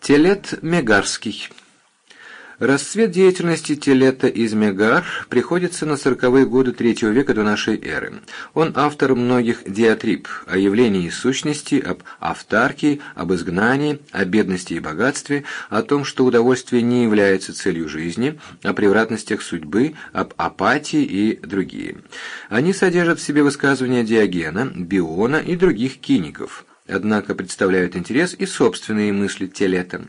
Телет Мегарский. Расцвет деятельности Телета из Мегар приходится на сороковые годы третьего века до нашей эры. Он автор многих диатриб о явлении сущности, об автарке, об изгнании, о бедности и богатстве, о том, что удовольствие не является целью жизни, о превратностях судьбы, об апатии и другие. Они содержат в себе высказывания Диогена, Биона и других киников – однако представляют интерес и собственные мысли Телета.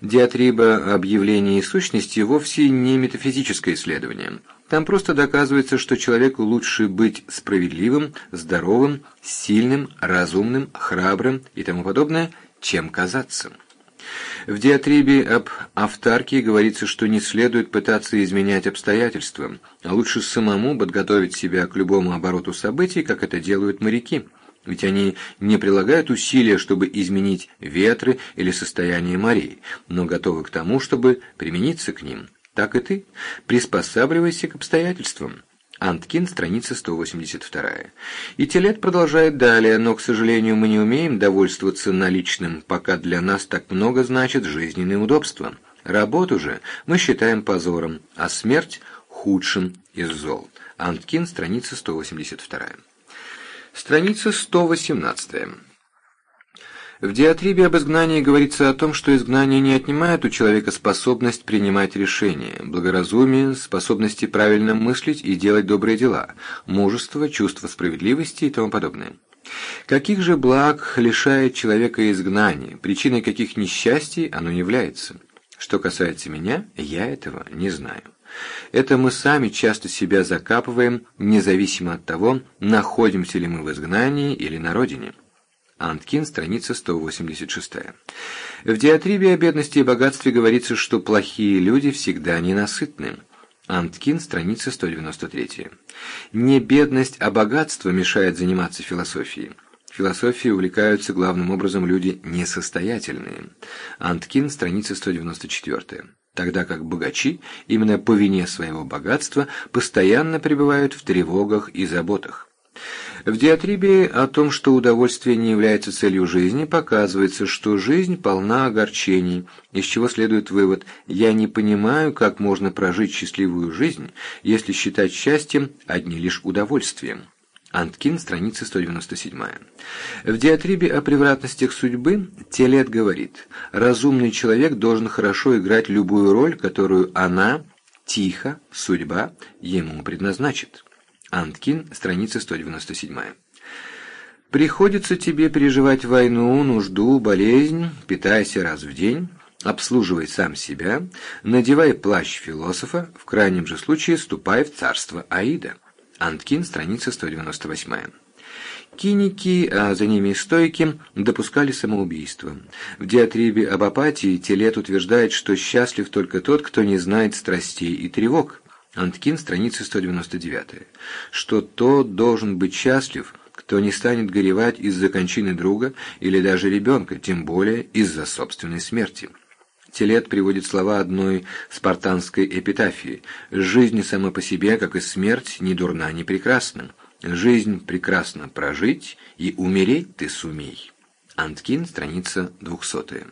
Диатриба объявлений и сущности вовсе не метафизическое исследование. Там просто доказывается, что человеку лучше быть справедливым, здоровым, сильным, разумным, храбрым и тому подобное, чем казаться. В диатрибе об автарке говорится, что не следует пытаться изменять обстоятельства, а лучше самому подготовить себя к любому обороту событий, как это делают моряки – ведь они не прилагают усилия, чтобы изменить ветры или состояние морей, но готовы к тому, чтобы примениться к ним. Так и ты. Приспосабливайся к обстоятельствам. Анткин, страница 182. И Телет продолжает далее, но, к сожалению, мы не умеем довольствоваться наличным, пока для нас так много значит жизненные удобства. Работу же мы считаем позором, а смерть – худшим из зол. Анткин, страница 182. Страница 118. В диатрибе об изгнании говорится о том, что изгнание не отнимает у человека способность принимать решения, благоразумие, способности правильно мыслить и делать добрые дела, мужество, чувство справедливости и тому подобное. Каких же благ лишает человека изгнание, причиной каких несчастий оно является? Что касается меня, я этого не знаю. Это мы сами часто себя закапываем, независимо от того, находимся ли мы в изгнании или на родине. Анткин, страница 186. В диатрибе о бедности и богатстве говорится, что плохие люди всегда ненасытны. Анткин, страница 193. Не бедность, а богатство мешает заниматься философией. Философией увлекаются главным образом люди несостоятельные. Анткин, страница 194 тогда как богачи, именно по вине своего богатства, постоянно пребывают в тревогах и заботах. В диатрибе о том, что удовольствие не является целью жизни, показывается, что жизнь полна огорчений, из чего следует вывод «я не понимаю, как можно прожить счастливую жизнь, если считать счастьем одни лишь удовольствием». Анткин, страница 197. В диатрибе о превратностях судьбы Телет говорит, разумный человек должен хорошо играть любую роль, которую она, тихо, судьба, ему предназначит. Анткин, страница 197. Приходится тебе переживать войну, нужду, болезнь, питайся раз в день, обслуживай сам себя, надевай плащ философа, в крайнем же случае ступай в царство Аида. Анткин, страница 198. Киники, а за ними стойки, допускали самоубийство. В диатрибе об апатии Телет утверждает, что счастлив только тот, кто не знает страстей и тревог. Анткин, страница 199. Что тот должен быть счастлив, кто не станет горевать из-за кончины друга или даже ребенка, тем более из-за собственной смерти. Телет приводит слова одной спартанской эпитафии «Жизнь сама по себе, как и смерть, ни дурна, ни прекрасна. Жизнь прекрасно прожить, и умереть ты сумей». Анткин, страница двухсотая.